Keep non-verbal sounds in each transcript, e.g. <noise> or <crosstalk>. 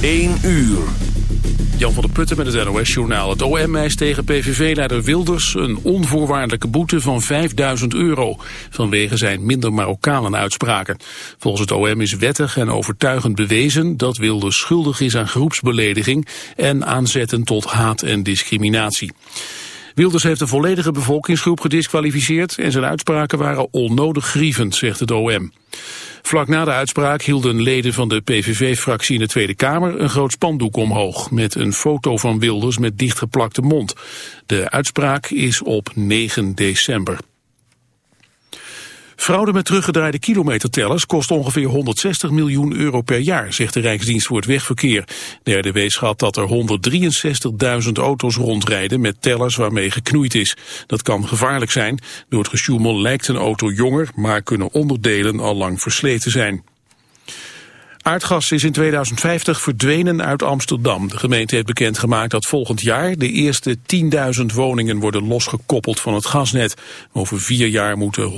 1 uur. Jan van der Putten met het NOS-journaal. Het OM eist tegen PVV-leider Wilders een onvoorwaardelijke boete van 5000 euro... vanwege zijn minder Marokkanen uitspraken. Volgens het OM is wettig en overtuigend bewezen... dat Wilders schuldig is aan groepsbelediging... en aanzetten tot haat en discriminatie. Wilders heeft de volledige bevolkingsgroep gedisqualificeerd... en zijn uitspraken waren onnodig grievend, zegt het OM. Vlak na de uitspraak hielden leden van de PVV-fractie in de Tweede Kamer een groot spandoek omhoog met een foto van Wilders met dichtgeplakte mond. De uitspraak is op 9 december. Fraude met teruggedraaide kilometertellers kost ongeveer 160 miljoen euro per jaar, zegt de Rijksdienst voor het Wegverkeer. De RDW schat dat er 163.000 auto's rondrijden met tellers waarmee geknoeid is. Dat kan gevaarlijk zijn. Door het gesjoemel lijkt een auto jonger, maar kunnen onderdelen al lang versleten zijn. Aardgas is in 2050 verdwenen uit Amsterdam. De gemeente heeft bekendgemaakt dat volgend jaar de eerste 10.000 woningen worden losgekoppeld van het gasnet. Over vier jaar moeten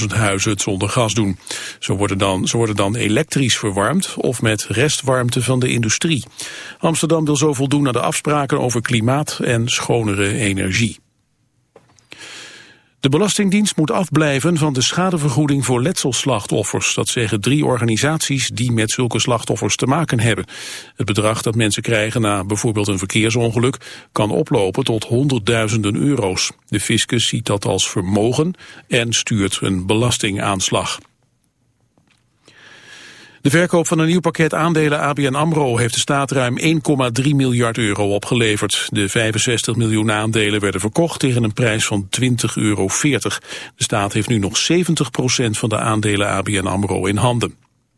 100.000 huizen het zonder gas doen. Ze worden, dan, ze worden dan elektrisch verwarmd of met restwarmte van de industrie. Amsterdam wil zo voldoen aan de afspraken over klimaat en schonere energie. De Belastingdienst moet afblijven van de schadevergoeding voor letselslachtoffers. Dat zeggen drie organisaties die met zulke slachtoffers te maken hebben. Het bedrag dat mensen krijgen na bijvoorbeeld een verkeersongeluk kan oplopen tot honderdduizenden euro's. De fiscus ziet dat als vermogen en stuurt een belastingaanslag. De verkoop van een nieuw pakket aandelen ABN AMRO heeft de staat ruim 1,3 miljard euro opgeleverd. De 65 miljoen aandelen werden verkocht tegen een prijs van 20,40 euro. De staat heeft nu nog 70% van de aandelen ABN AMRO in handen.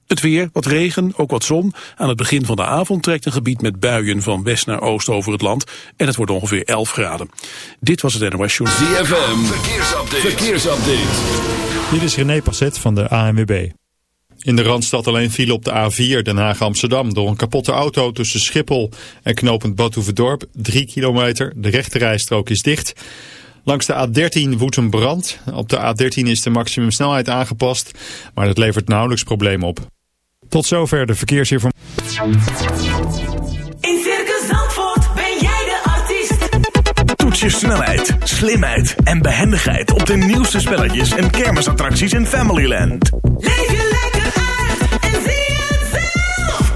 Het weer, wat regen, ook wat zon. Aan het begin van de avond trekt een gebied met buien van west naar oost over het land. En het wordt ongeveer 11 graden. Dit was het NOS Journal. ZFM, verkeersupdate. verkeersupdate. Dit is René Passet van de ANWB. In de Randstad alleen file op de A4 Den Haag-Amsterdam door een kapotte auto tussen Schiphol en knooppunt Badhoevedorp. 3 kilometer, de rechterrijstrook is dicht. Langs de A13 woedt een brand. Op de A13 is de maximumsnelheid aangepast, maar dat levert nauwelijks problemen op. Tot zover de verkeersinformatie. In Circus Zandvoort ben jij de artiest. Toets je snelheid, slimheid en behendigheid op de nieuwste spelletjes en kermisattracties in Familyland. Leef je lekker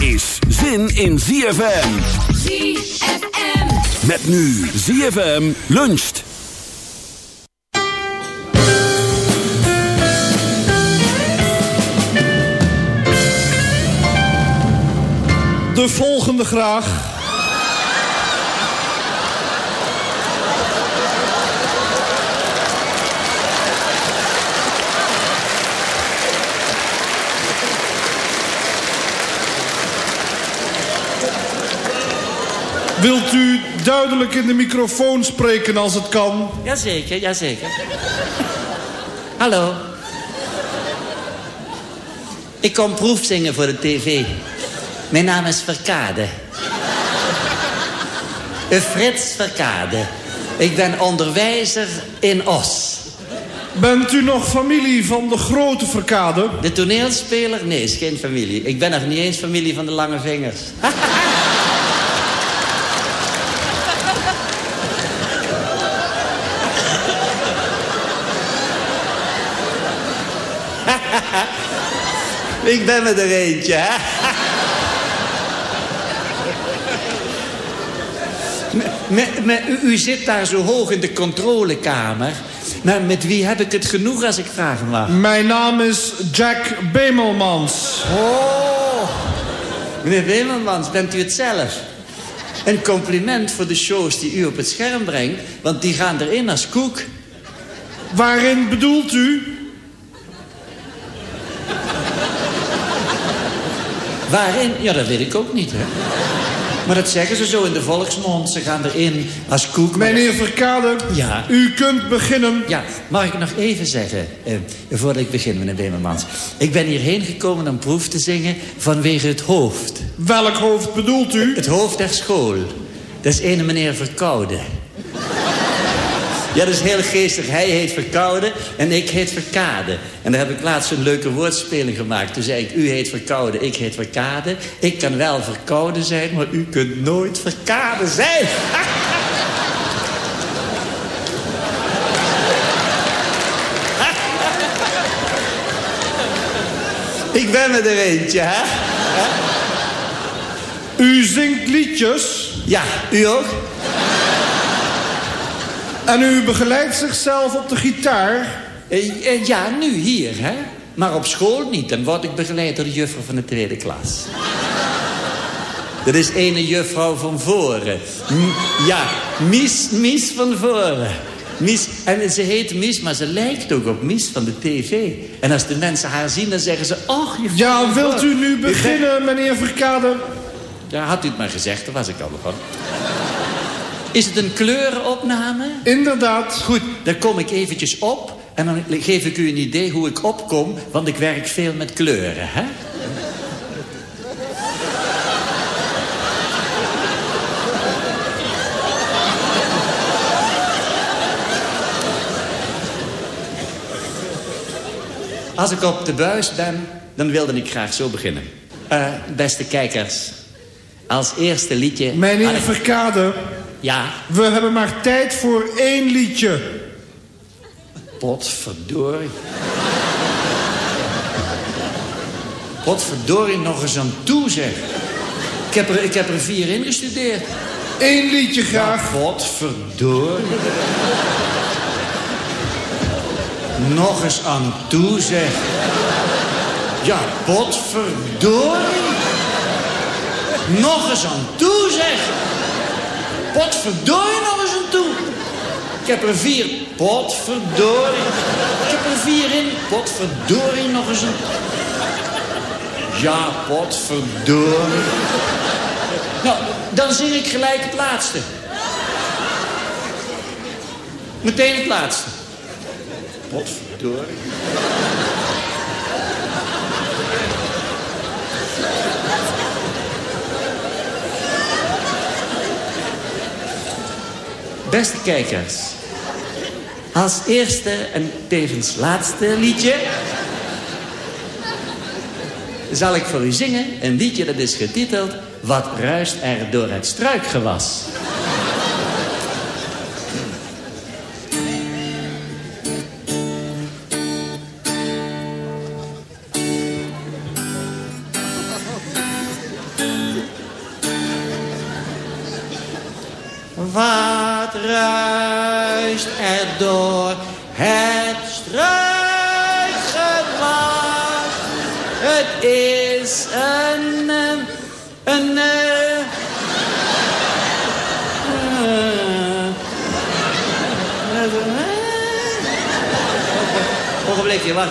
is zin in ZFM. ZFM. Met nu ZFM luncht. De volgende graag. Wilt u duidelijk in de microfoon spreken als het kan? Jazeker, jazeker. Hallo. Ik kom proefzingen voor de tv. Mijn naam is Verkade. Frits Verkade. Ik ben onderwijzer in Os. Bent u nog familie van de grote verkade? De toneelspeler? Nee, is geen familie. Ik ben nog niet eens familie van de lange vingers. <laughs> Ik ben me er eentje, hè? U, u zit daar zo hoog in de controlekamer. Maar met wie heb ik het genoeg als ik vragen mag? Mijn naam is Jack Bemelmans. Oh, meneer Wemelmans, bent u het zelf? Een compliment voor de shows die u op het scherm brengt, want die gaan erin als koek. Waarin bedoelt u? Waarin? Ja, dat weet ik ook niet, hè. Maar dat zeggen ze zo in de volksmond. Ze gaan erin als koek. Meneer Verkade, Ja. u kunt beginnen. Ja, mag ik nog even zeggen, eh, voordat ik begin, meneer Wemelmans. Ik ben hierheen gekomen om proef te zingen vanwege het hoofd. Welk hoofd bedoelt u? Het hoofd der school. Dat is ene meneer Verkoude. Ja, dat is heel geestig. Hij heet Verkoude en ik heet Verkade. En daar heb ik laatst een leuke woordspeling gemaakt. Toen zei ik, u heet Verkoude, ik heet Verkade. Ik kan wel Verkoude zijn, maar u kunt nooit Verkade zijn. <laughs> ik ben me er eentje, hè? U zingt liedjes Ja, u ook? En u begeleidt zichzelf op de gitaar. Eh, ja, nu hier, hè? Maar op school niet. Dan word ik begeleid door de juffrouw van de tweede klas. Dat is ene juffrouw van voren. M- ja, Mies, Mies van voren. Mies, en ze heet Mies, maar ze lijkt ook op Mies van de tv. En als de mensen haar zien, dan zeggen ze... Och, juffrouw Ja, van wilt u voren." nu beginnen, meneer Verkade? Ja, had u het maar gezegd, dan was ik al begonnen. Is het een kleurenopname? Inderdaad. Goed, dan kom ik eventjes op en dan geef ik u een idee hoe ik opkom, want ik werk veel met kleuren, hè? Als ik op de buis ben, dan wilde ik graag zo beginnen. Eh, beste kijkers, als eerste liedje... Meneer Ah, Verkade, Ja, we hebben maar tijd voor één liedje. Potverdorie. Potverdorie nog eens aan toe, zeg. Ik heb er, ik heb er vier ingestudeerd. Eén liedje graag. Potverdorie. Nog eens aan toe, zeg. Ja, potverdorie. Nog eens aan toe, zeg. Potverdorie nog eens aan toe. Ik heb er vier. Potverdorie. Ik heb er vier in. Potverdorie nog eens een... Ja, potverdorie. Nou, dan zing ik gelijk het laatste. Meteen het laatste. Potverdorie. Beste kijkers. Als eerste en tevens laatste liedje... zal ik voor u zingen een liedje dat is getiteld... Wat ruist er door het struikgewas? Door het struikgewas? Het is een... eh, een... eh, eh, Ogenblikje, wacht.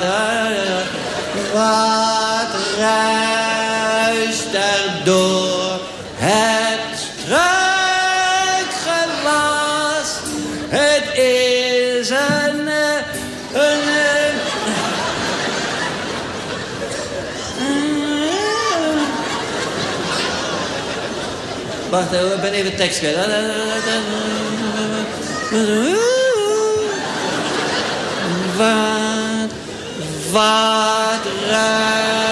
Wat ruist er door Wacht, eh, ik ben even tekst kwijt. Wat, wat ruist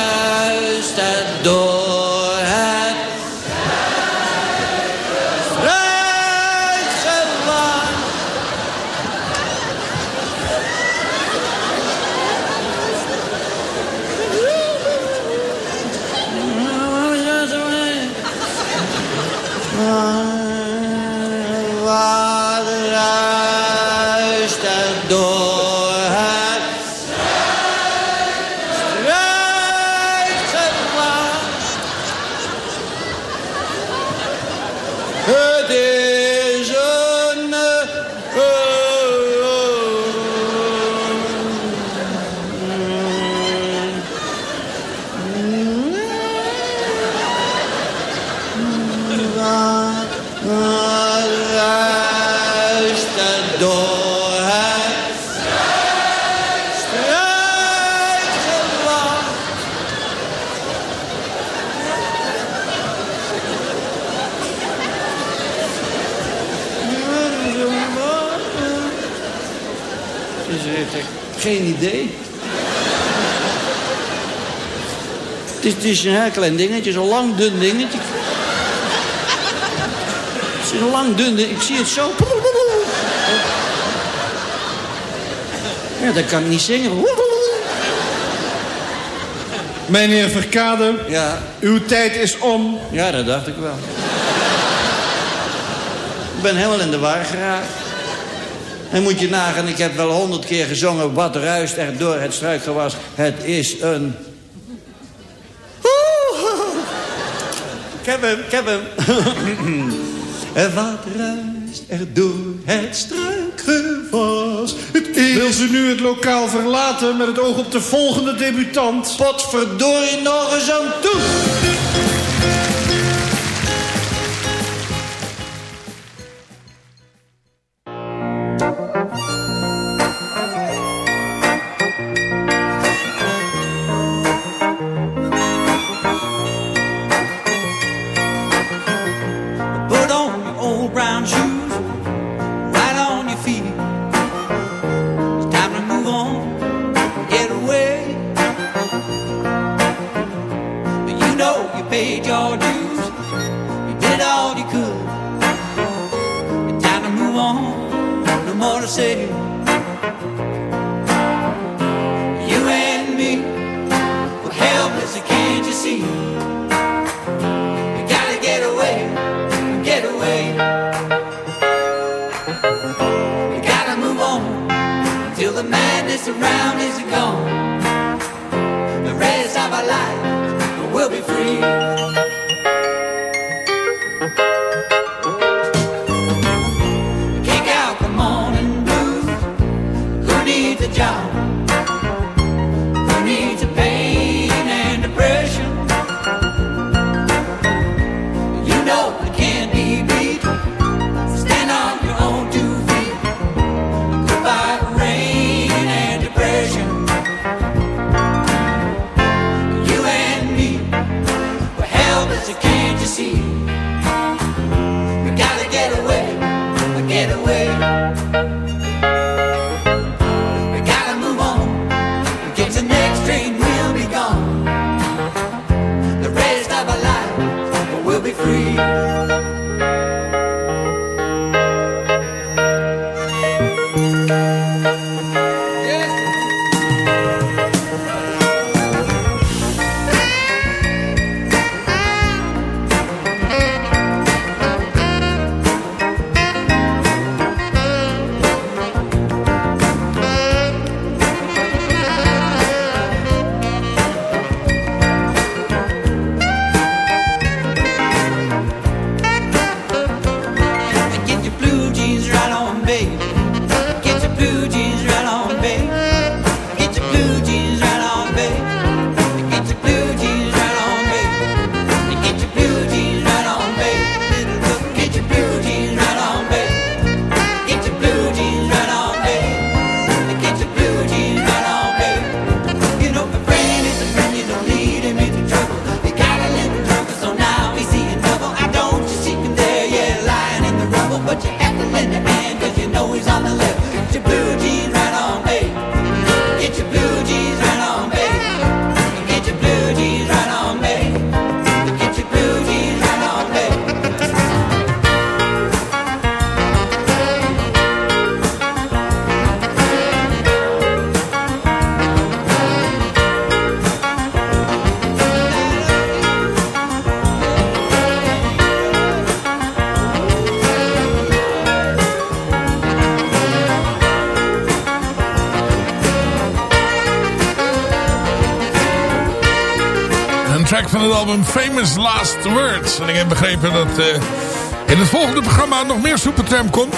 Het is, het is een heel klein dingetje, zo'n lang dun dingetje. Het is een lang dun ding. Ik zie het zo. Ja, dat kan ik niet zingen. Meneer Verkade, Ja, uw tijd is om. ja, dat dacht ik wel. Ik ben helemaal in de war geraakt. En moet je nagaan, ik heb wel honderd keer gezongen... wat ruist er door het struikgewas. Het is een... heb hem, ik heb hem. En wat ruist er door het struikgewas. Het is... Wil ze nu het lokaal verlaten met het oog op de volgende debutant? Potverdorie nog eens aan toe. Album Famous Last Words. En ik heb begrepen dat uh, in het volgende programma nog meer Supertramp komt.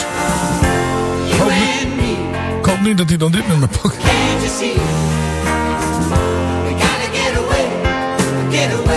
Ik hoop, niet, dat hij dan dit nummer pakt. Get away.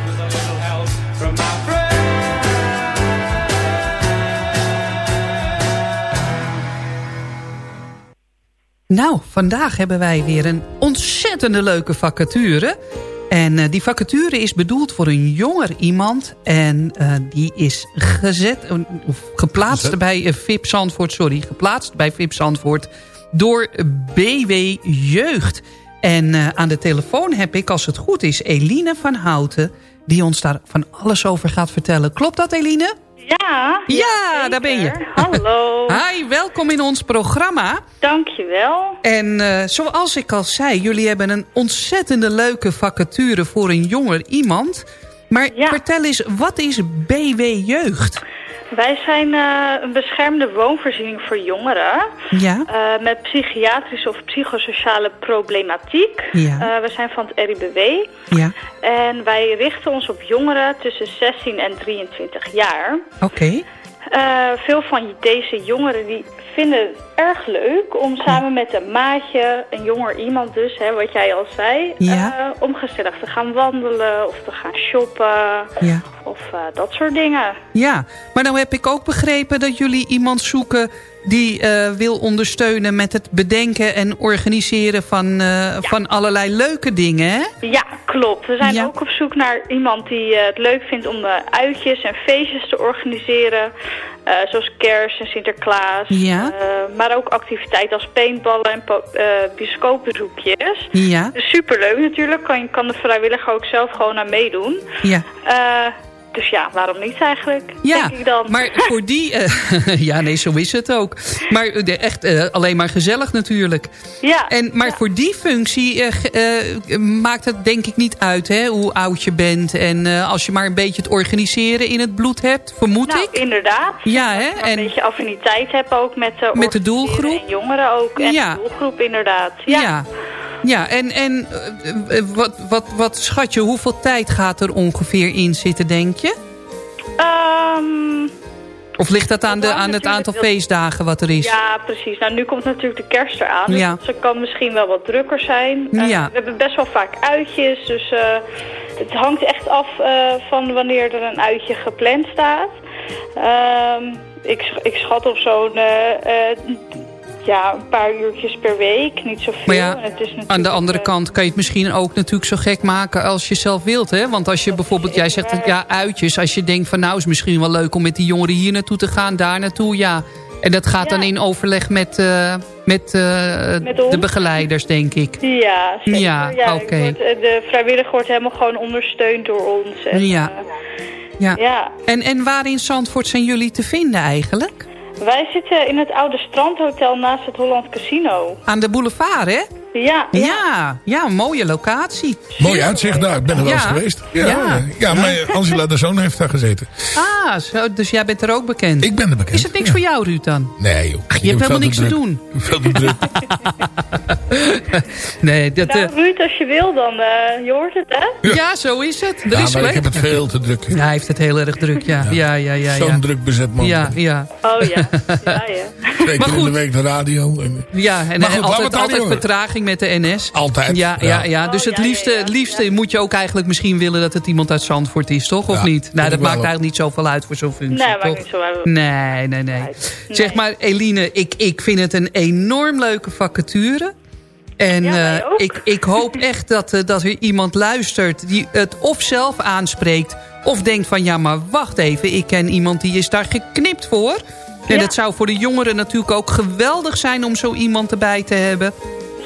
Nou, vandaag hebben wij weer een ontzettende leuke vacature. En uh, die vacature is bedoeld voor een jonger iemand. En uh, die is gezet, of geplaatst bij VIP Zandvoort, sorry, geplaatst bij VIP Zandvoort door BW Jeugd. En aan de telefoon heb ik, als het goed is, Eline van Houten... die ons daar van alles over gaat vertellen. Klopt dat, Eline? Ja. Ja, daar ben je. Hallo. <laughs> Hi, welkom in ons programma. Dankjewel. En uh, zoals ik al zei, jullie hebben een ontzettende leuke vacature voor een jonger iemand. Maar ja. vertel eens, wat is BW Jeugd? Wij zijn uh, een beschermde woonvoorziening voor jongeren. Ja. Uh, met psychiatrische of psychosociale problematiek. Ja. Uh, we zijn van het RIBW. Ja. En wij richten ons op jongeren tussen 16 en 23 jaar. Oké. Okay. Veel van deze jongeren die vinden het erg leuk om samen met een maatje, een jonger iemand dus, hè, wat jij al zei, ja. om gezellig te gaan wandelen of te gaan shoppen ja. of dat soort dingen. Ja, maar nou heb ik ook begrepen dat jullie iemand zoeken die uh, wil ondersteunen met het bedenken en organiseren van, uh, ja. van allerlei leuke dingen, hè? Ja, klopt. We zijn ja. ook op zoek naar iemand die uh, het leuk vindt om uitjes en feestjes te organiseren. zoals kerst en Sinterklaas. Ja. maar ook activiteiten als paintballen en bioscoopbezoekjes. Ja. Superleuk natuurlijk. Kan, kan de vrijwilliger ook zelf gewoon aan meedoen. Ja. Dus ja, waarom niet eigenlijk, ja, denk ik dan. maar <laughs> voor die... Uh, <laughs> ja, nee, zo is het ook. Maar uh, echt uh, alleen maar gezellig natuurlijk. Ja. En, maar ja. voor die functie maakt het denk ik niet uit hè, hoe oud je bent. En als je maar een beetje het organiseren in het bloed hebt, vermoed nou, ik. inderdaad. Ja, hè? En een beetje affiniteit hebt ook met, met de doelgroep. En jongeren ook. En ja. de doelgroep inderdaad. Ja. ja. Ja, en, en uh, wat, wat, wat schat je, hoeveel tijd gaat er ongeveer in zitten, denk je? Um, of ligt dat aan, de, aan het aantal feestdagen wat er is? Ja, precies. Nou, nu komt natuurlijk de kerst eraan. Dus ja. het kan misschien wel wat drukker zijn. Uh, ja. We hebben best wel vaak uitjes. Dus uh, het hangt echt af uh, van wanneer er een uitje gepland staat. Um, ik, ik schat op zo'n ja, een paar uurtjes per week, niet zoveel. Maar ja, het is aan de andere kant kan je het misschien ook natuurlijk zo gek maken als je zelf wilt. Hè? Want als je bijvoorbeeld, jij zegt ja, uitjes. Als je denkt van nou is misschien wel leuk om met die jongeren hier naartoe te gaan, daar naartoe, ja. En dat gaat ja. dan in overleg met, uh, met, uh, met de begeleiders, denk ik. Ja, zeker. Ja, ja oké. Okay. De vrijwilliger wordt helemaal gewoon ondersteund door ons. En, ja. Ja. ja. En, en waar in Zandvoort zijn jullie te vinden eigenlijk? Wij zitten in het oude strandhotel naast het Holland Casino. Aan de boulevard, hè? Ja. Ja, ja, ja mooie locatie. Mooi uitzicht daar, ik ben er wel ja. eens geweest. Ja, ja. ja maar Angela de Zoon heeft daar gezeten. Ah, zo, dus jij bent er ook bekend? Ik ben er bekend. Is het niks voor jou, Ruud, dan? Nee, joh. Ach, je hebt helemaal niks te doen. <laughs> Veel te druk. <laughs> nee, dat... Nou, Ruud, als je wil, dan uh, je hoort het, hè? Ja, zo is het. Er ja, is maar ik heb het veel te druk. Ja, hij heeft het heel erg druk, ja. ja, ja, ja, Zo'n druk bezet man. Ja, ja. Oh ja, <laughs> ja, ja. Twee keer in de week de radio. En... Ja, en maar goed, altijd, altijd vertraging met de NS. Altijd. Ja, ja. ja, dus het liefste, het liefste moet je ook eigenlijk misschien willen... dat het iemand uit Zandvoort is, toch? Of Ja, niet? Nou, dat maakt eigenlijk niet zoveel uit voor zo'n functie, Nee, toch? maakt niet zo uit. Nee, nee, nee. Zeg maar, Eline, ik, ik vind het een enorm leuke vacature. En Ja, eh, ik, ik hoop <laughs> echt dat, eh, dat er iemand luistert die het of zelf aanspreekt... of denkt van, ja, maar wacht even, ik ken iemand die is daar geknipt voor. En Ja. het zou voor de jongeren natuurlijk ook geweldig zijn om zo iemand erbij te hebben.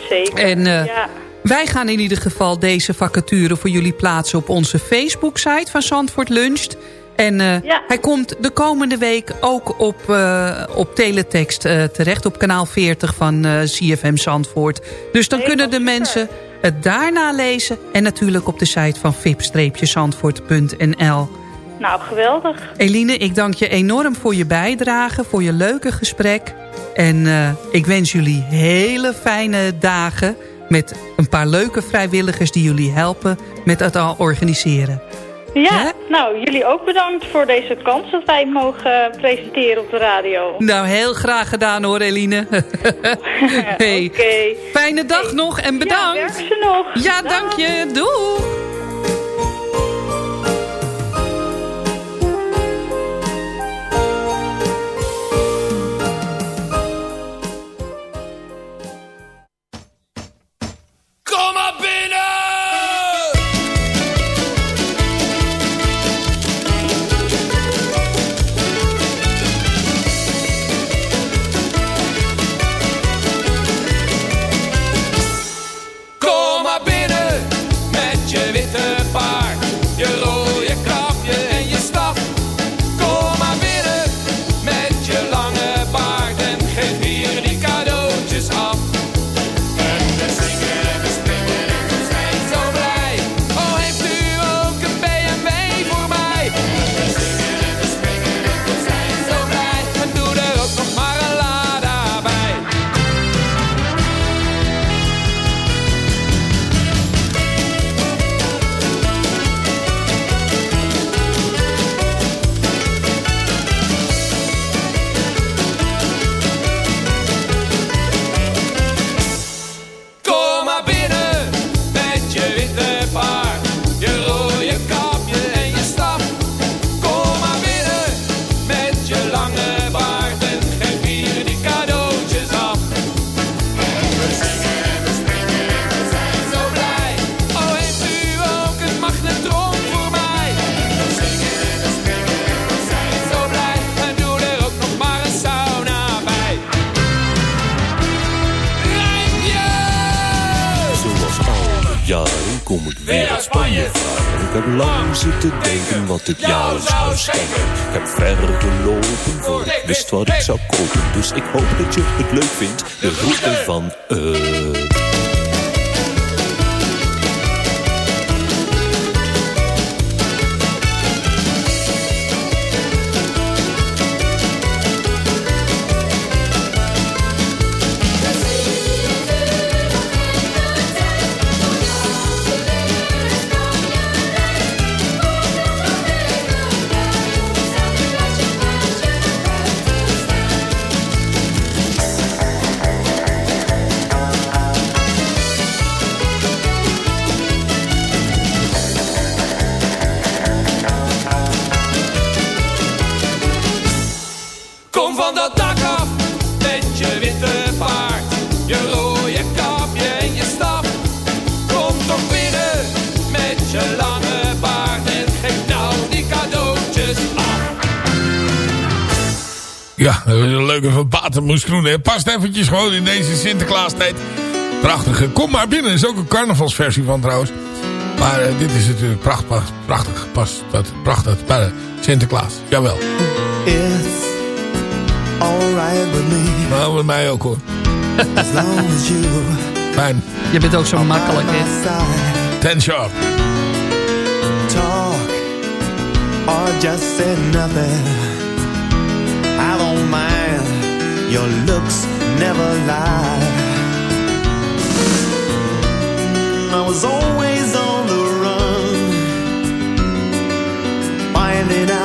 Zeker. En eh, ja. wij gaan in ieder geval deze vacature voor jullie plaatsen op onze Facebook-site van Zandvoort Luncht. En eh, Ja. hij komt de komende week ook op, eh, op teletext terecht. Op kanaal 40 van CFM Zandvoort. Dus dan kunnen de mensen het daarna lezen. En natuurlijk op de site van vip-zandvoort.nl. Nou, geweldig. Eline, ik dank je enorm voor je bijdrage. Voor je leuke gesprek. En eh, ik wens jullie hele fijne dagen. Met een paar leuke vrijwilligers die jullie helpen met het al organiseren. Ja, nou, jullie ook bedankt voor deze kans dat wij mogen eh, presenteren op de radio. Nou, heel graag gedaan hoor, Eline. <laughs> hey. <laughs> Fijne dag nog en Ja, bedankt. werk ze nog. Ja, Dag. dank je. Doei. Dus ik hoop dat je het leuk vindt, Kom van dat dak af met je witte paard, je rode kapje en je staf. Kom toch binnen met je lange baard en geef nou die cadeautjes af. Ja, dat is een leuke van Patermoes Groen. hè. Past eventjes gewoon in deze Sinterklaastijd. Prachtige. Kom maar binnen. is ook een carnavalsversie van trouwens. Maar eh, dit is natuurlijk prachtig, prachtig gepast. Dat, prachtig bij Sinterklaas. Jawel. It's alright with me. Nou, met mij ook hoor. As long as you Fijn. Je bent ook zo makkelijk, hè? Ten sharp. talk or just say nothing. I don't mind. Your looks never lie. I was always on the run, finding out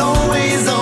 always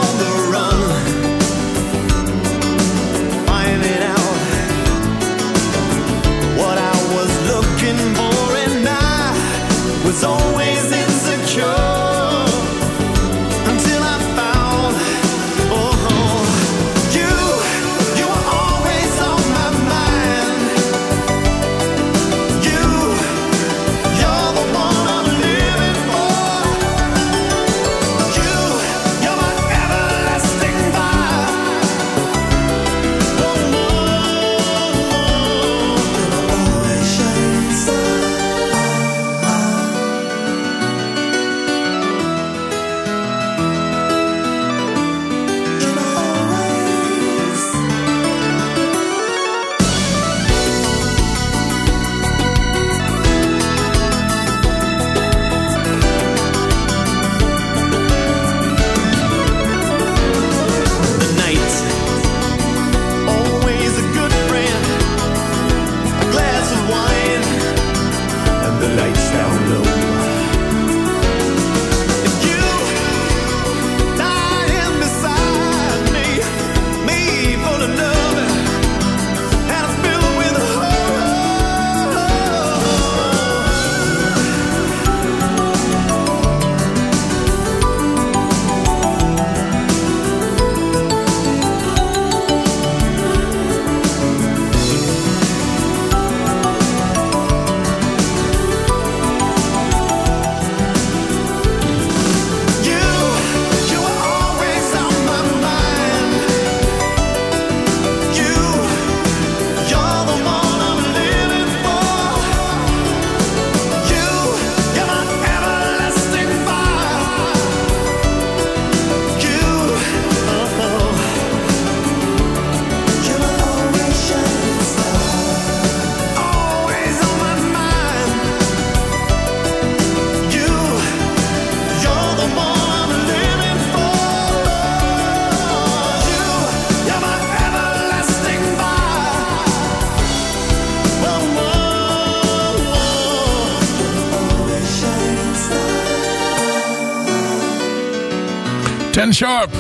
Sharp.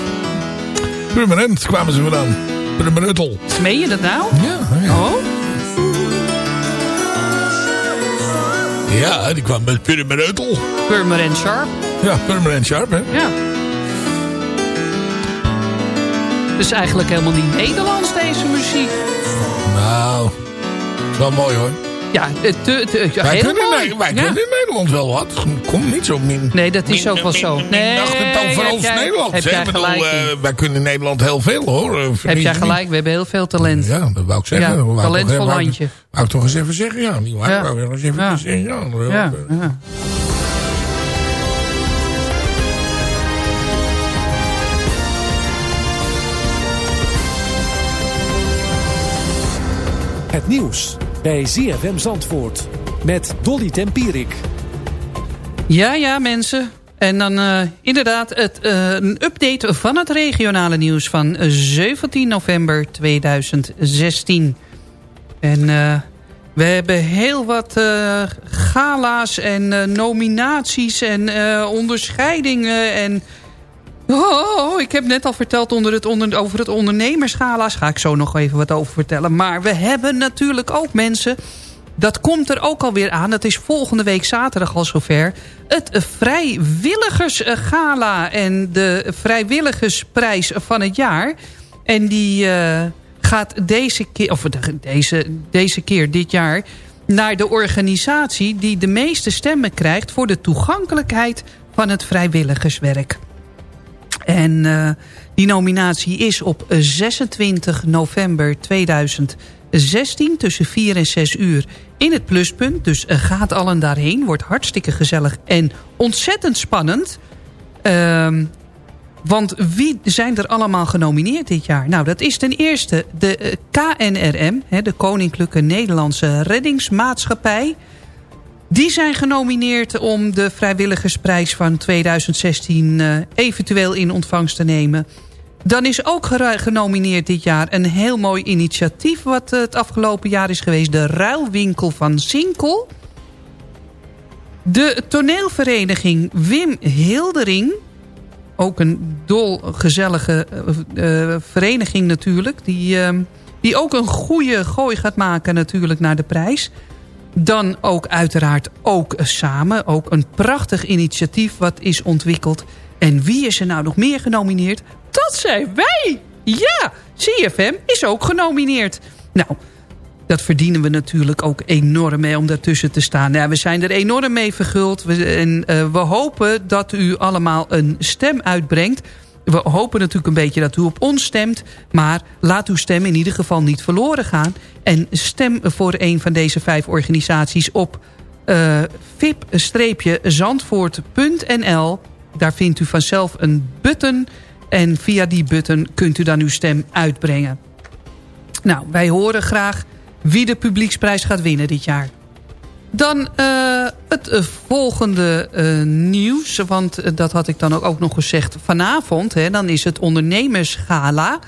Permanent kwamen ze vandaan. Permanuttel. Meen je dat nou? Ja. Oh? Ja, die kwam met Permanuttel. Permanent Sharp. Ja, Permanent Sharp, hè? Ja. Dus eigenlijk helemaal niet Nederlands deze muziek. Nou, is wel mooi hoor. Ja, te, te, te- ja, wij kunnen, mooi. nee, wij Ja. kunnen in Nederland wel wat. Komt niet zo min. Nee, dat is ook wel zo. Nee, Achtertoon voor heb ons jij- Nederland. Heb jij bedoel, eh, wij kunnen in Nederland heel veel hoor. Eh, Heb jij je gelijk, we hebben heel veel talent. Ja, dat wou ik zeggen. Ja, wou talentvol toch- wou ik- landje. Wou ik toch eens even zeggen, ja. Niet waar? Ja. Wou ik eens even Ja. zeggen, ja. Ja, ja. Het nieuws bij ZFM Zandvoort met Dolly Tempierik. Ja, ja, mensen. En dan eh, inderdaad het, eh, een update van het regionale nieuws van 17 november 2016. En eh, we hebben heel wat eh, gala's en eh, nominaties en eh, onderscheidingen en... Oh, ik heb net al verteld onder het onder, over het ondernemersgala's. Ga ik zo nog even wat over vertellen. Maar we hebben natuurlijk ook mensen... Dat komt er ook alweer aan. Dat is volgende week zaterdag al zover. Het vrijwilligersgala en de vrijwilligersprijs van het jaar. En die eh, gaat deze keer, of de- deze, deze keer dit jaar... naar de organisatie die de meeste stemmen krijgt... voor de toegankelijkheid van het vrijwilligerswerk. En eh, die nominatie is op 26 november 2016 16 tussen 4 en 6 uur in het pluspunt. Dus uh, gaat allen daarheen. Wordt hartstikke gezellig en ontzettend spannend. Ehm, want wie zijn er allemaal genomineerd dit jaar? Nou, dat is ten eerste de KNRM, de Koninklijke Nederlandse Reddingsmaatschappij. Die zijn genomineerd om de vrijwilligersprijs van 2016 uh, eventueel in ontvangst te nemen. Dan is ook genomineerd dit jaar een heel mooi initiatief... wat het afgelopen jaar is geweest. De Ruilwinkel van Sinkel. De toneelvereniging Wim Hildering. Ook een dolgezellige uh, vereniging natuurlijk. Die, die ook een goede gooi gaat maken natuurlijk naar de prijs. Dan ook uiteraard ook samen. Ook een prachtig initiatief wat is ontwikkeld. En wie is er nou nog meer genomineerd? Dat zijn wij! Ja, CFM is ook genomineerd. Nou, dat verdienen we natuurlijk ook enorm mee om daartussen te staan. Ja, we zijn er enorm mee verguld. En uh, we hopen dat u allemaal een stem uitbrengt. We hopen natuurlijk een beetje dat u op ons stemt. Maar laat uw stem in ieder geval niet verloren gaan. En stem voor een van deze vijf organisaties op uh, vip-zandvoort.nl. Daar vindt u vanzelf een button en via die button kunt u dan uw stem uitbrengen. Nou, wij horen graag wie de publieksprijs gaat winnen dit jaar. Dan uh, het uh, volgende uh, nieuws, want dat had ik dan ook, ook nog gezegd vanavond. Hè, dan is het ondernemersgala.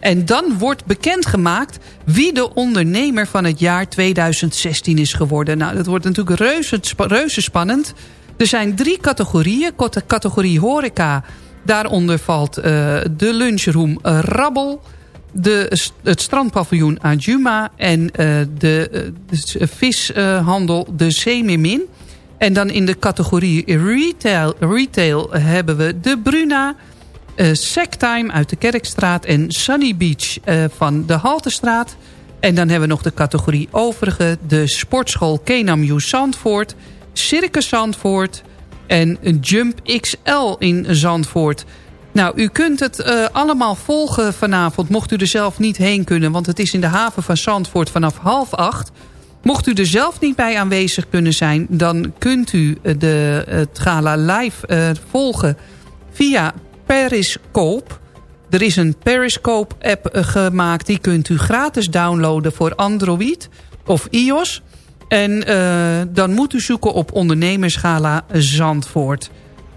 En dan wordt bekendgemaakt wie de ondernemer van het jaar 2016 is geworden. Nou, dat wordt natuurlijk reuze, reuze spannend. Er zijn drie categorieën. Categorie horeca, Daaronder valt uh, de lunchroom Rabbel, de, het strandpaviljoen Ajuma en uh, de, de, vishandel De Zeemermin. En dan in de categorie retail, retail hebben we de Bruna, uh, Sectime uit de Kerkstraat en Sunny Beach uh, van de Haltestraat. En dan hebben we nog de categorie overige, de sportschool Kenam Zandvoort, Circus Zandvoort, en Jump XL in Zandvoort. Nou, u kunt het uh, allemaal volgen vanavond, mocht u er zelf niet heen kunnen... want het is in de haven van Zandvoort vanaf half acht. Mocht u er zelf niet bij aanwezig kunnen zijn... dan kunt u de, het gala live uh, volgen via Periscope... Er is een Periscope-app gemaakt. Die kunt u gratis downloaden voor Android of iOS. En dan moet u zoeken op ondernemerschala Zandvoort.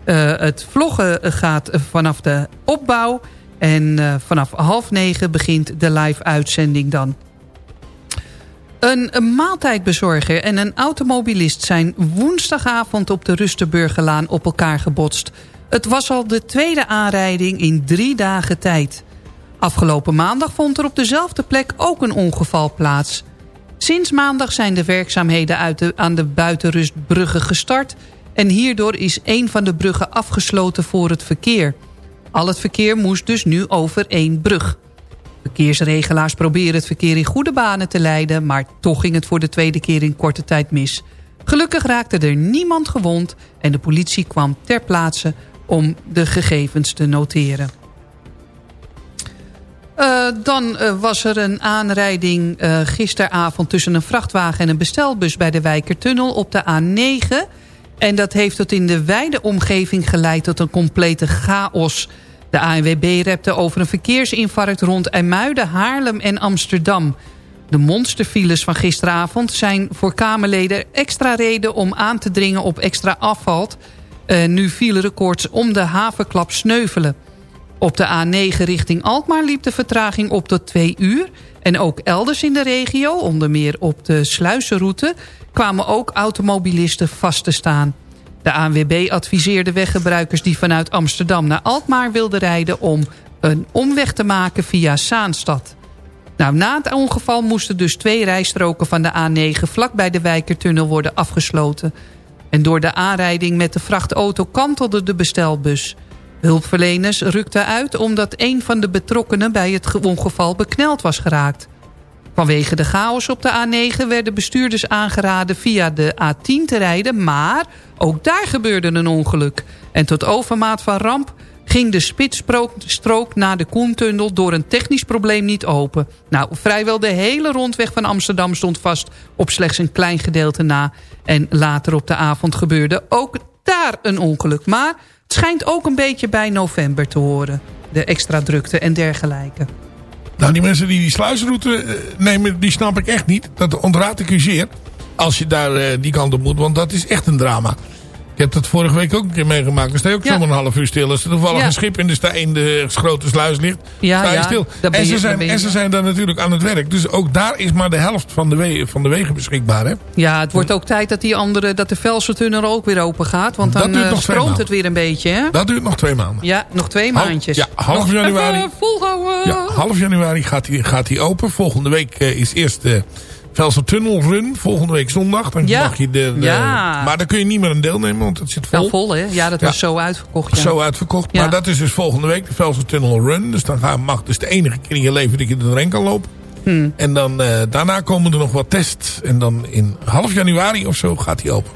Het vloggen gaat vanaf de opbouw. En vanaf half negen begint de live uitzending dan. Een, maaltijdbezorger en een automobilist zijn woensdagavond op de Rustenburgerlaan op elkaar gebotst. Het was al de tweede aanrijding in drie dagen tijd. Afgelopen maandag vond er op dezelfde plek ook een ongeval plaats. Sinds maandag zijn de werkzaamheden uit de, aan de buitenrustbruggen gestart... en hierdoor is een van de bruggen afgesloten voor het verkeer. Al het verkeer moest dus nu over één brug. Verkeersregelaars proberen het verkeer in goede banen te leiden... maar toch ging het voor de tweede keer in korte tijd mis. Gelukkig raakte er niemand gewond en de politie kwam ter plaatse om de gegevens te noteren. Uh, dan uh, was er een aanrijding uh, gisteravond tussen een vrachtwagen en een bestelbus bij de Wijkertunnel op de A9. En dat heeft tot in de wijde omgeving geleid tot een complete chaos. De ANWB repte over een verkeersinfarct rond IJmuiden, Haarlem en Amsterdam. De monsterfiles van gisteravond zijn voor Kamerleden extra reden om aan te dringen op extra afval. nu vielen records om de havenklap sneuvelen. Op de A9 richting Alkmaar liep de vertraging op tot twee uur. En ook elders in de regio, onder meer op de sluizenroute... kwamen ook automobilisten vast te staan. De ANWB adviseerde weggebruikers die vanuit Amsterdam naar Alkmaar wilden rijden... om een omweg te maken via Zaanstad. Nou, na het ongeval moesten dus twee rijstroken van de A9... vlak bij de Wijkertunnel worden afgesloten. En door de aanrijding met de vrachtauto kantelde de bestelbus... Hulpverleners rukten uit omdat een van de betrokkenen bij het ongeval bekneld was geraakt. Vanwege de chaos op de A9 werden bestuurders aangeraden via de A10 te rijden... maar ook daar gebeurde een ongeluk. En tot overmaat van ramp ging de spitsstrook naar de Koentunnel door een technisch probleem niet open. Nou, vrijwel de hele rondweg van Amsterdam stond vast op slechts een klein gedeelte na. En later op de avond gebeurde ook daar een ongeluk. Maar het schijnt ook een beetje bij november te horen. De extra drukte en dergelijke. Nou, die mensen die die sluisroute eh, nemen, die snap ik echt niet. Dat ontraad ik u zeer. Als je daar eh, die kant op moet, want dat is echt een drama. Heb dat vorige week ook een keer meegemaakt. Dan sta je ook zomaar een half uur stil. Als er toevallig Ja. een schip in de, sta in de grote sluis ligt, Ja, sta je ja, stil. En je- ze, zijn, en ze zijn daar natuurlijk aan het werk. Dus ook daar is maar de helft van de, we van de wegen beschikbaar. Hè? Ja, het wordt ook tijd dat die andere, dat de Velsertunnel ook weer open gaat. Want dan eh, stroomt het weer een beetje, hè? Dat duurt nog twee maanden. Ja, nog twee Hal- maandjes. ja, half januari. <laughs> volhouden. Ja, half januari gaat hij gaat die open. Volgende week eh, is eerst de Velsen Tunnel Run. Volgende week zondag. Dan Ja. mag je de, de- Ja. Maar daar kun je niet meer aan deelnemen, want het zit vol. Wel vol, hè? Ja, dat Ja. was zo uitverkocht. Ja. Zo uitverkocht. Ja. Maar dat is dus volgende week de Velsen Tunnel Run. Dus dan ga, mag dus de enige keer in je leven dat je er doorheen kan lopen. Hmm. En dan eh, daarna komen er nog wat tests. En dan in half januari of zo gaat hij open.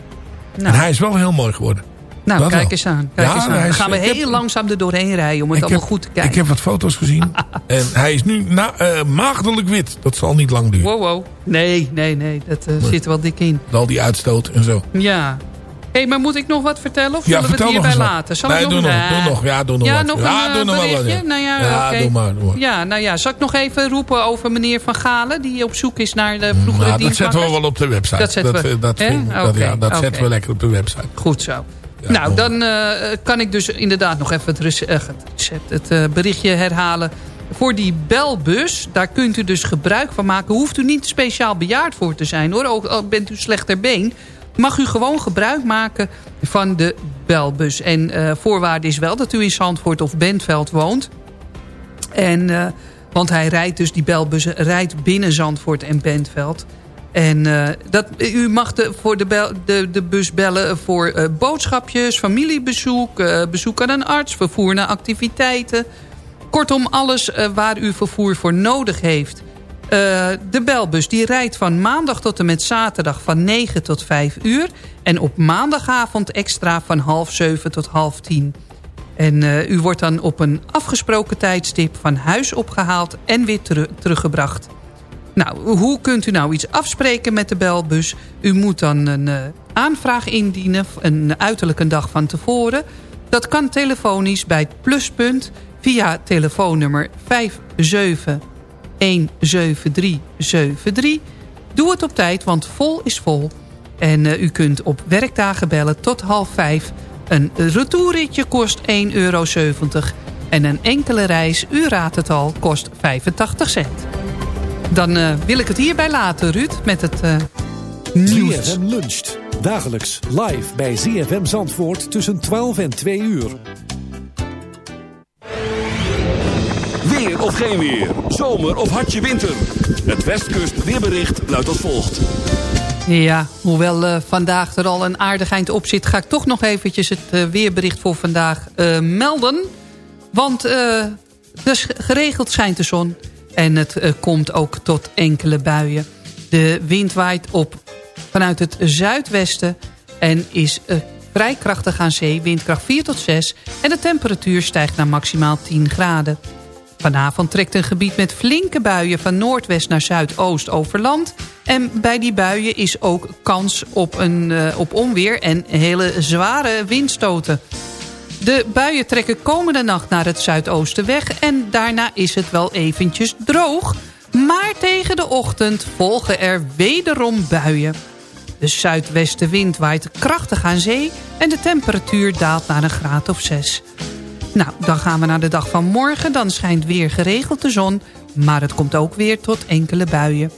Nou. En hij is wel heel mooi geworden. Nou, Dat kijk wel. eens aan. Kijk Ja, eens aan. Dan gaan we heel heb- langzaam er doorheen rijden om het allemaal heb- goed te kijken. Ik heb wat foto's gezien. <laughs> en hij is nu na, eh, maagdelijk wit. Dat zal niet lang duren. Wow, wow. Nee, nee, nee. Dat eh, zit er wel dik in. Al die uitstoot en zo. Ja. Hé, maar moet ik nog wat vertellen? Of Ja, zullen we het hierbij wat. laten? Zal Nee, ik nog, doe nog, doe nog. Ja, doe nog ja, wat. nog Ja, een doe eh, nog wat, berichtje? ja. Nou ja, Ja, doe maar, doe maar. Ja, nou ja, zal ik nog even roepen over meneer Van Galen... die op zoek is naar de vroegere Nou, dat zetten we wel op de website. Dat zetten we. dat, ja, dat zetten we lekker op de website. Goed zo. Nou, dan eh, kan ik dus inderdaad nog even het recept, het, eh, berichtje herhalen. Voor die belbus, daar kunt u dus gebruik van maken. Hoeft u niet speciaal bejaard voor te zijn hoor. Ook al bent u slechter been. Mag u gewoon gebruik maken van de belbus. En eh, voorwaarde is wel dat u in Zandvoort of Bentveld woont. En, eh, want hij rijdt dus, die belbus rijdt binnen Zandvoort en Bentveld. En eh, dat, u mag de, voor de, de, de bus bellen voor eh, boodschapjes, familiebezoek, eh, bezoek aan een arts, vervoer naar activiteiten. Kortom, alles waar u vervoer voor nodig heeft. De belbus die rijdt van maandag tot en met zaterdag van 9 tot 5 uur. En op maandagavond extra van half 7 tot half 10. En u wordt dan op een afgesproken tijdstip van huis opgehaald en weer teru- teruggebracht. Nou, hoe kunt u nou iets afspreken met de belbus? U moet dan een eh, aanvraag indienen, een uiterlijk een dag van tevoren. Dat kan telefonisch bij het pluspunt via telefoonnummer 5717373. Doe het op tijd, want vol is vol. En eh, u kunt op werkdagen bellen tot half vijf. Een retourritje kost 1,70 euro. En een enkele reis, u raadt het al, kost 85 cent. Dan eh, wil ik het hierbij laten, Ruud, met het eh nieuws. ZFM luncht. Dagelijks live bij ZFM Zandvoort tussen 12 en 2 uur. Weer of geen weer. Zomer of hartje winter. Het Westkust weerbericht luidt als volgt. Ja, hoewel eh, vandaag er al een aardig eind op zit... ga ik toch nog eventjes het weerbericht voor vandaag eh, melden. Want eh dus geregeld schijnt de zon en het eh, komt ook tot enkele buien. De wind waait op vanuit het zuidwesten en is eh, vrij krachtig aan zee, windkracht 4 tot 6... en de temperatuur stijgt naar maximaal 10 graden. Vanavond trekt een gebied met flinke buien van noordwest naar zuidoost over land. En bij die buien is ook kans op, een, eh, op onweer en hele zware windstoten. De buien trekken komende nacht naar het zuidoosten weg... en daarna is het wel eventjes droog. Maar tegen de ochtend volgen er wederom buien. De zuidwestenwind waait krachtig aan zee... en de temperatuur daalt naar een graad of 6. Nou, dan gaan we naar de dag van morgen. Dan schijnt weer geregeld de zon, maar het komt ook weer tot enkele buien.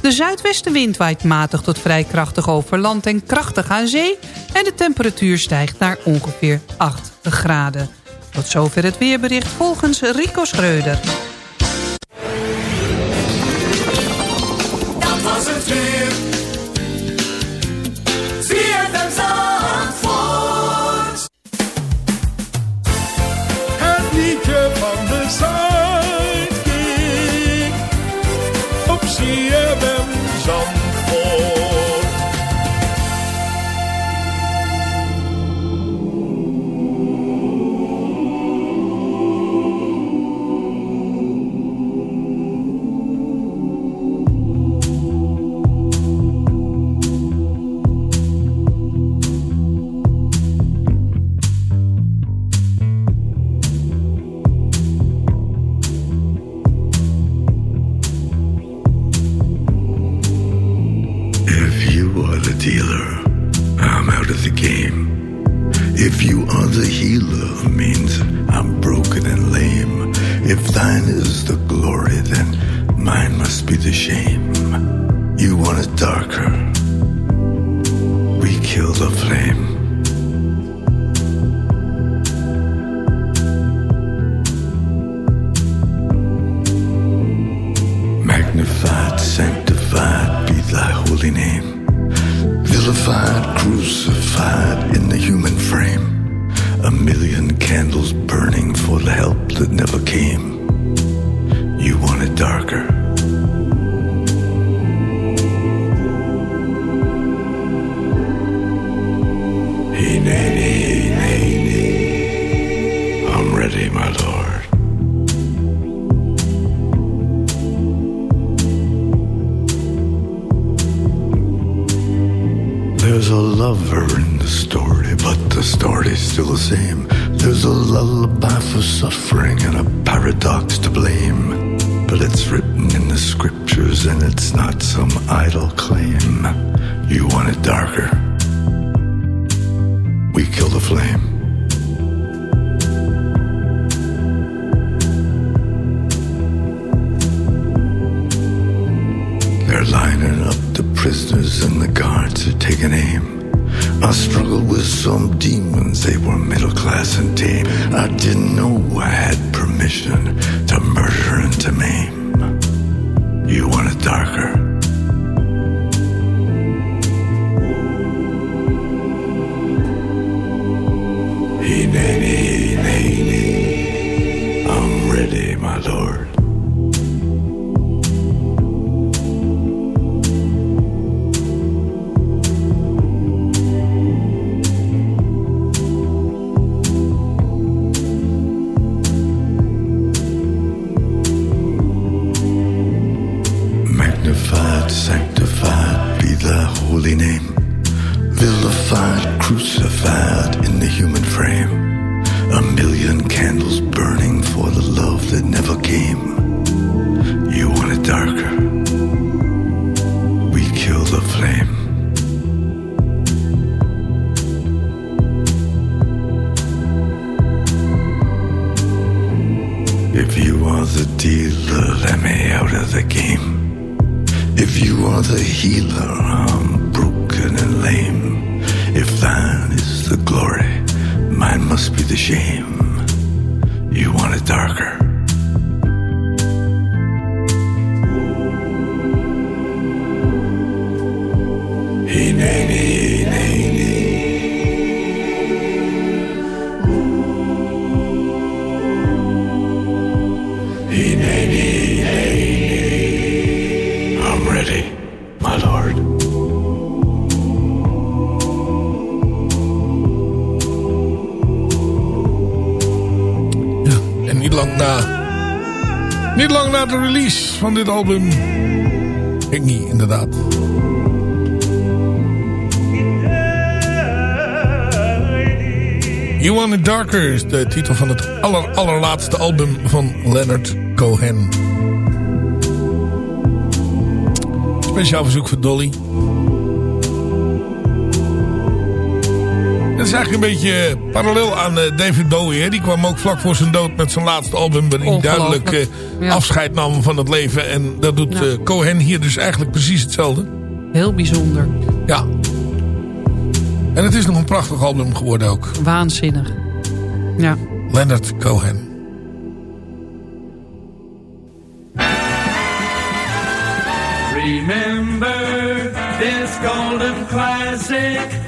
De zuidwestenwind waait matig tot vrij krachtig over land en krachtig aan zee... en de temperatuur stijgt naar ongeveer 8 graden. Tot zover het weerbericht volgens Rico Schreuder. Dat was het weer. If thine is the glory, then mine must be the shame. You want it darker. We kill the flame. Magnified, sanctified be thy holy name. Vilified, crucified in the human frame. A million candles the help that never came. You want it darker. Hey, nay, nay, nay, nay. I'm ready, my lord. There's a lover in the story, but the story's still the same. There's a lullaby for suffering and a paradox to blame. But it's written in the scriptures and it's not some idle claim. You want it darker? We kill the flame. They're lining up the prisoners and the guards are taking aim. I struggled with some demons, they were middle class and tame. I didn't know I had permission to murder and to maim. You want it darker? Flame. If you are the dealer, let me out of the game. If you are the healer, I'm broken and lame. If thine is the glory, mine must be the shame. Dit album... Ik niet, inderdaad. You Want It Darker is de titel van het aller, allerlaatste album van Leonard Cohen. Speciaal verzoek voor Dolly. Het is eigenlijk een beetje parallel aan eh, David Bowie. Hè? Die kwam ook vlak voor zijn dood met zijn laatste album... waarin hij duidelijk eh, Ja. afscheid nam van het leven. En dat doet Ja. eh, Cohen hier dus eigenlijk precies hetzelfde. Heel bijzonder. Ja. En het is nog een prachtig album geworden ook. Waanzinnig. Ja. Leonard Cohen. Remember this golden classic.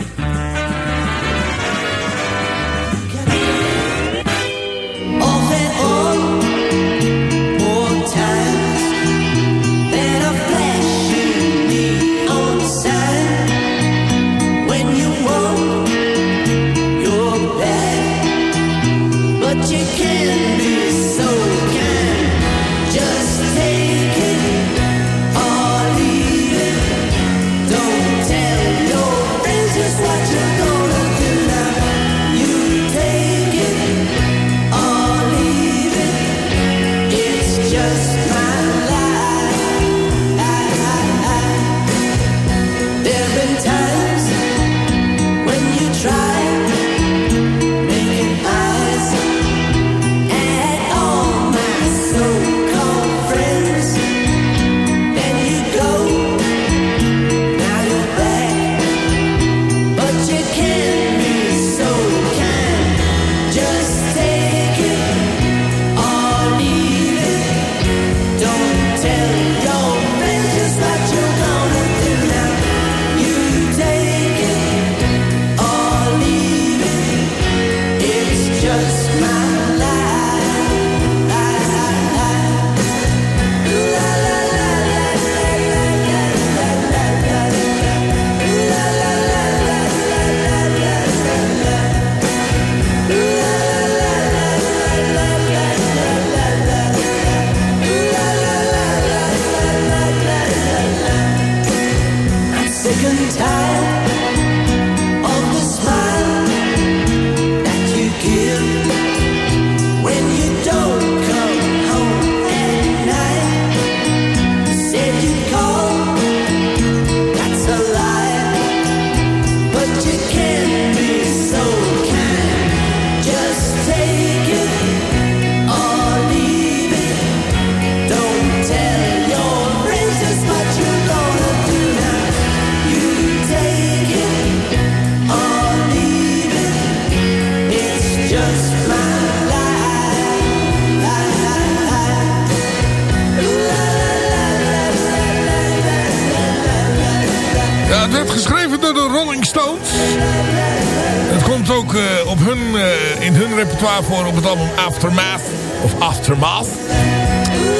Repertoire voor op het album Aftermath. Of Aftermath.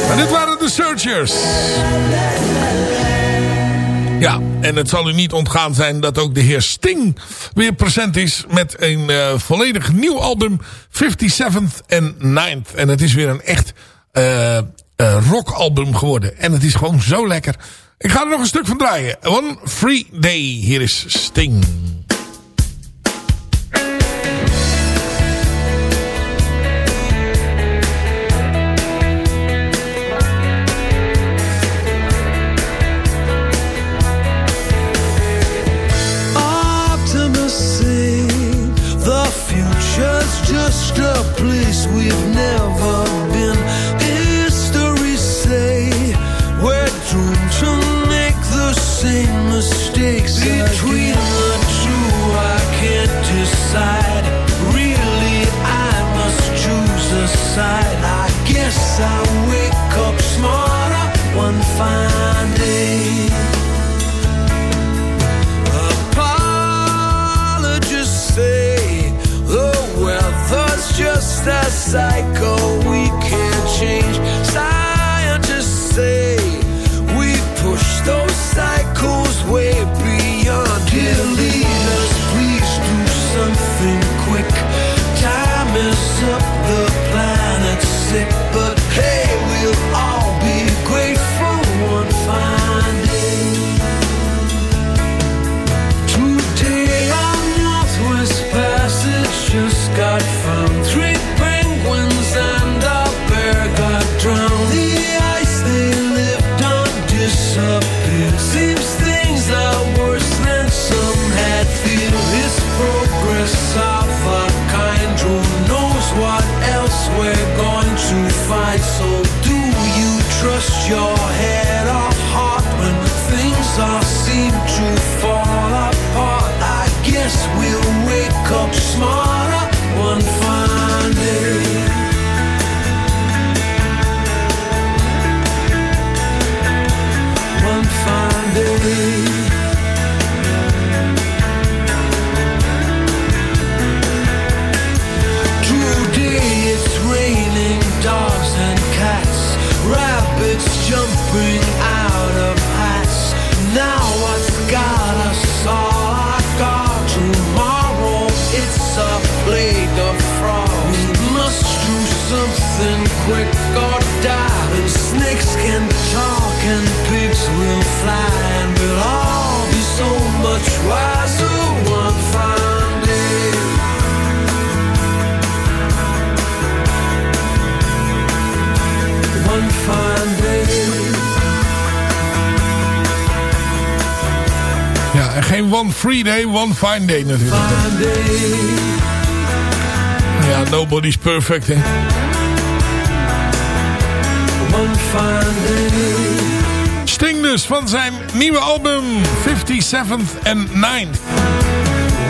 Maar dit waren de Searchers. Ja, en het zal u niet ontgaan zijn dat ook de heer Sting weer present is met een eh, volledig nieuw album 57th en 9th. En het is weer een echt eh eh, rockalbum geworden. En het is gewoon zo lekker. Ik ga er nog een stuk van draaien. One Free Day. Hier is Sting. Cycle we can't change. Scientists say Ja, en geen one free day, one fine day natuurlijk. Fine day. Ja, nobody's perfect, hè. One fine day. Sting dus van zijn nieuwe album 57th and 9th.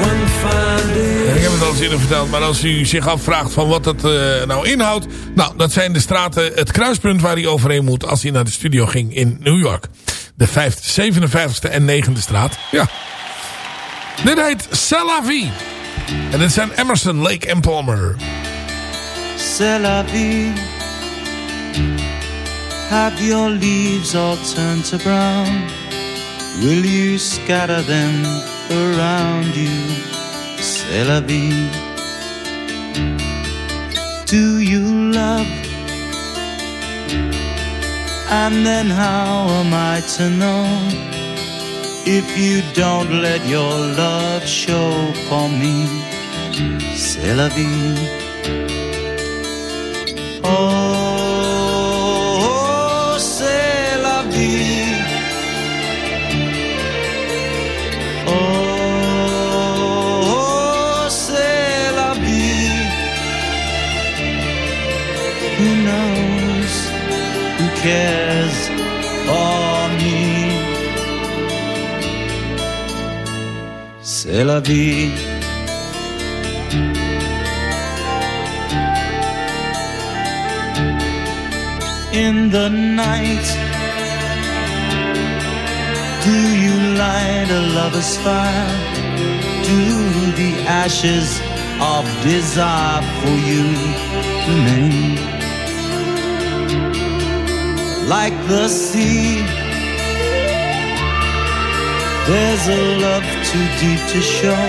One find it. En ik heb het al eens eerder verteld, maar als u zich afvraagt van wat dat eh, nou inhoudt. Nou, dat zijn de straten, het kruispunt waar hij overheen moet als hij naar de studio ging in New York. De 57e en 9e straat. Ja. Dit heet C'est la vie. En dit zijn Emerson, Lake en Palmer. C'est la vie. Have your leaves all turned to brown? Will you scatter them around you? C'est. Do you love? And then how am I to know? If you don't let your love show for me, c'est la vie. Oh, c'est la vie. Oh, c'est la vie. Who knows? Who cares C'est la vie. in the night? Do you light a lover's fire? Do the ashes of desire for you remain? Like the sea, there's a love too deep to show.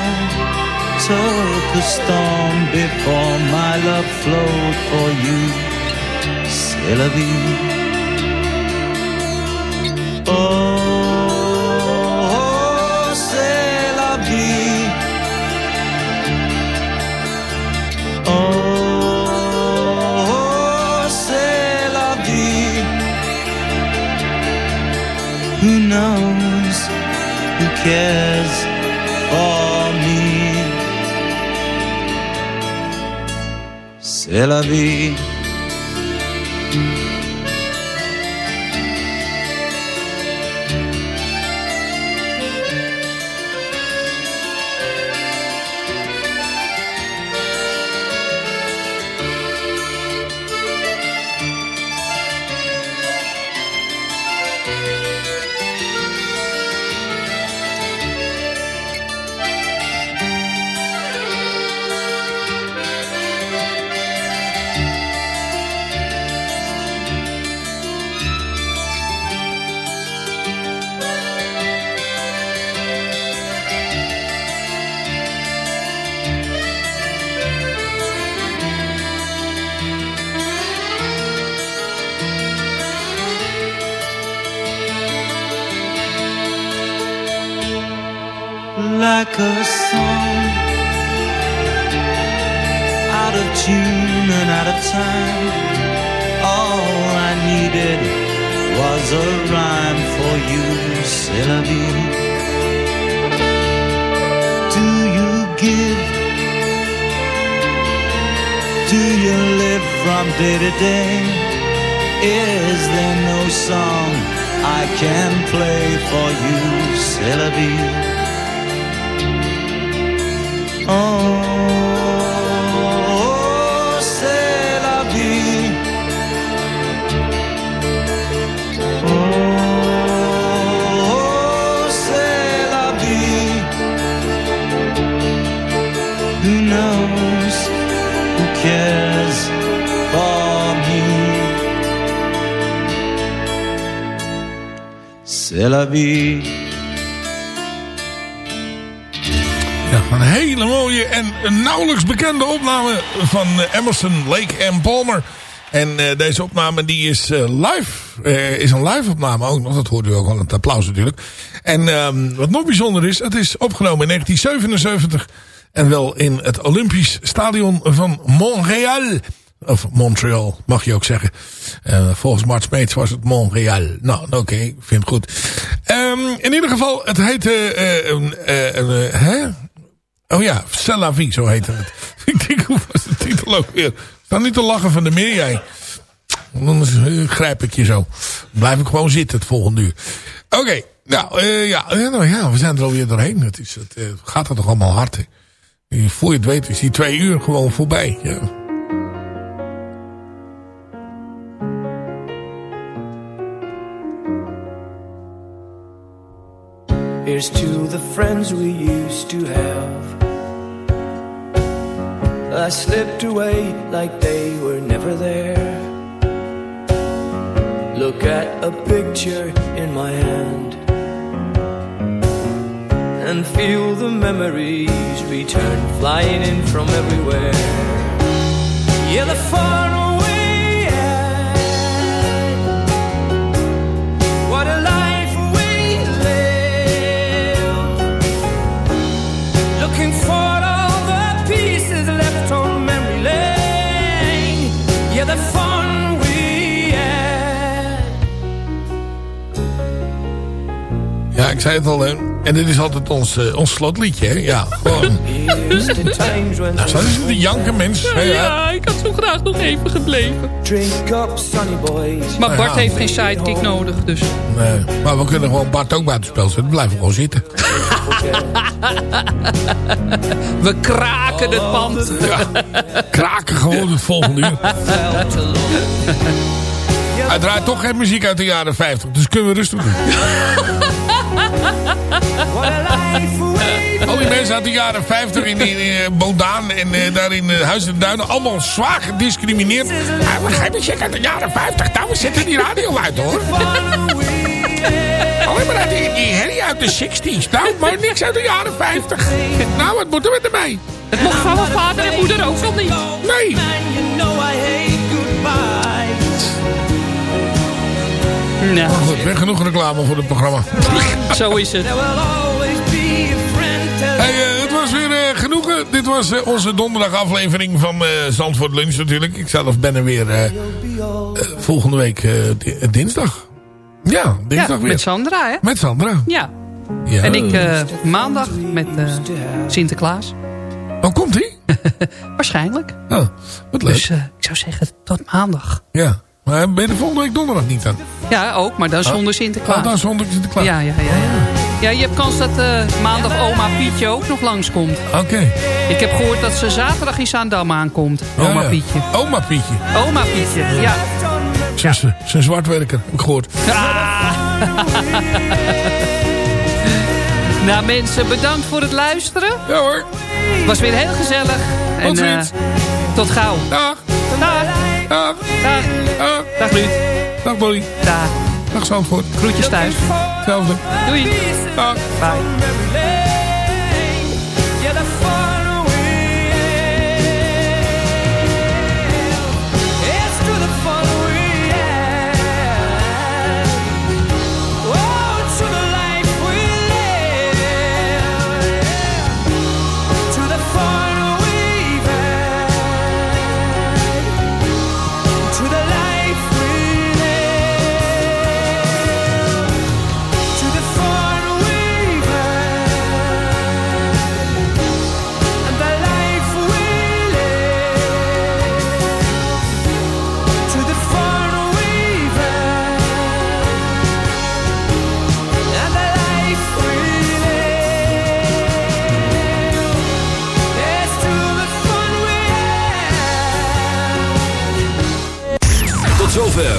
Took a storm before my love flowed for you c'est la vie. Oh, c'est. Oh, c'est. Who knows? Who cares C'est la from day to day? Is there no song I can play for you, c'est Vie. Ja, een hele mooie en nauwelijks bekende opname van eh, Emerson, Lake en Palmer. En eh, deze opname die is eh, live. is een live opname ook nog. Dat hoort u ook al het applaus natuurlijk. En ehm, wat nog bijzonder is. Het is opgenomen in 1977. En wel in het Olympisch Stadion van Montreal. Of Montreal, mag je ook zeggen. Eh, volgens Mart Smeets was het Montreal. Nou, oké, ik vind goed. Ehm, in ieder geval, het heette... eh, eh, hè? Oh ja, C'est la vie, zo heette het. <laughs> ik denk, hoe was de titel ook weer? Sta niet te lachen van de meer, jij. Dan grijp ik je zo. Blijf ik gewoon zitten het volgende uur. Oké, nou, ja, nou ja, we zijn er alweer doorheen. Het, is, het gaat er toch allemaal hard. hè? Voor je het weet is die twee uur gewoon voorbij. Ja. Here's to the friends we used to have. I slipped away like they were never there. Look at a picture in my hand and feel the memories return flying in from everywhere. Yeah, the far ik zei het al. Hè. En dit is altijd ons, eh, ons slotliedje. Hè? Ja, gewoon. <laughs> nou, zo is het een janken mens. hè, ja. Ja, ik had zo graag nog even gebleven. Drink up, sunny boys. Maar Bart Ja. heeft geen sidekick nodig, dus... Nee, maar we kunnen gewoon Bart ook buitenspel zetten. Blijven gewoon zitten. We kraken het pand. Kraken gewoon het volgende uur. Hij draait toch geen muziek uit de jaren 50. Dus kunnen we rustig doen. <laughs> Al die mensen uit de jaren 50 in, in, eh, Bodaan en eh, daar in eh, Huis en Duinen. Allemaal zwaar gediscrimineerd. Hij begrijpt muziek uit de jaren 50. Nou, we zetten die radio uit hoor. Alleen maar uit die, die herrie uit de 60s. Nou, maar niks uit de jaren 50. Nou, wat moeten we ermee? Het mocht van mijn vader en moeder ook nog niet. Nee. Nou, goed, weer genoeg reclame voor het programma. <laughs> zo is het. Hey, eh, het was weer eh, genoegen. Dit was eh, onze donderdagaflevering van Zandvoort Lunch natuurlijk. Ik zelf ben er weer volgende week di- dinsdag. Ja, dinsdag Ja, weer. met Sandra, hè? Met Sandra. Ja. Ja. En ik maandag met Sinterklaas. Dan komt hij? Waarschijnlijk. Oh, wat leuk. Dus ik zou zeggen, tot maandag. Ja. Maar ben je de volgende week donderdag niet aan? Ja, ook, maar dan zonder Sinterklaas. Oh, dan zonder Sinterklaas. Ja, ja, ja. Ja, ja je hebt kans dat eh, maandag oma Pietje ook nog langskomt. Oké. Ik heb gehoord dat ze zaterdag in Zaandam aankomt. Oma ja. Pietje. Oma Pietje. Oma Pietje, ja. Ze is een zwartwerker, heb ik gehoord. <laughs> Nou mensen, bedankt voor het luisteren. Ja hoor. Het was weer heel gezellig. Tot En, eh, ziens. tot gauw. Dag. Dag. Dag. Dag. Dag. Dag Ruud. Dag Dolly. Dag. Dag Zandvoort. Groetjes thuis. Hetzelfde. Doei. Dag. Bye.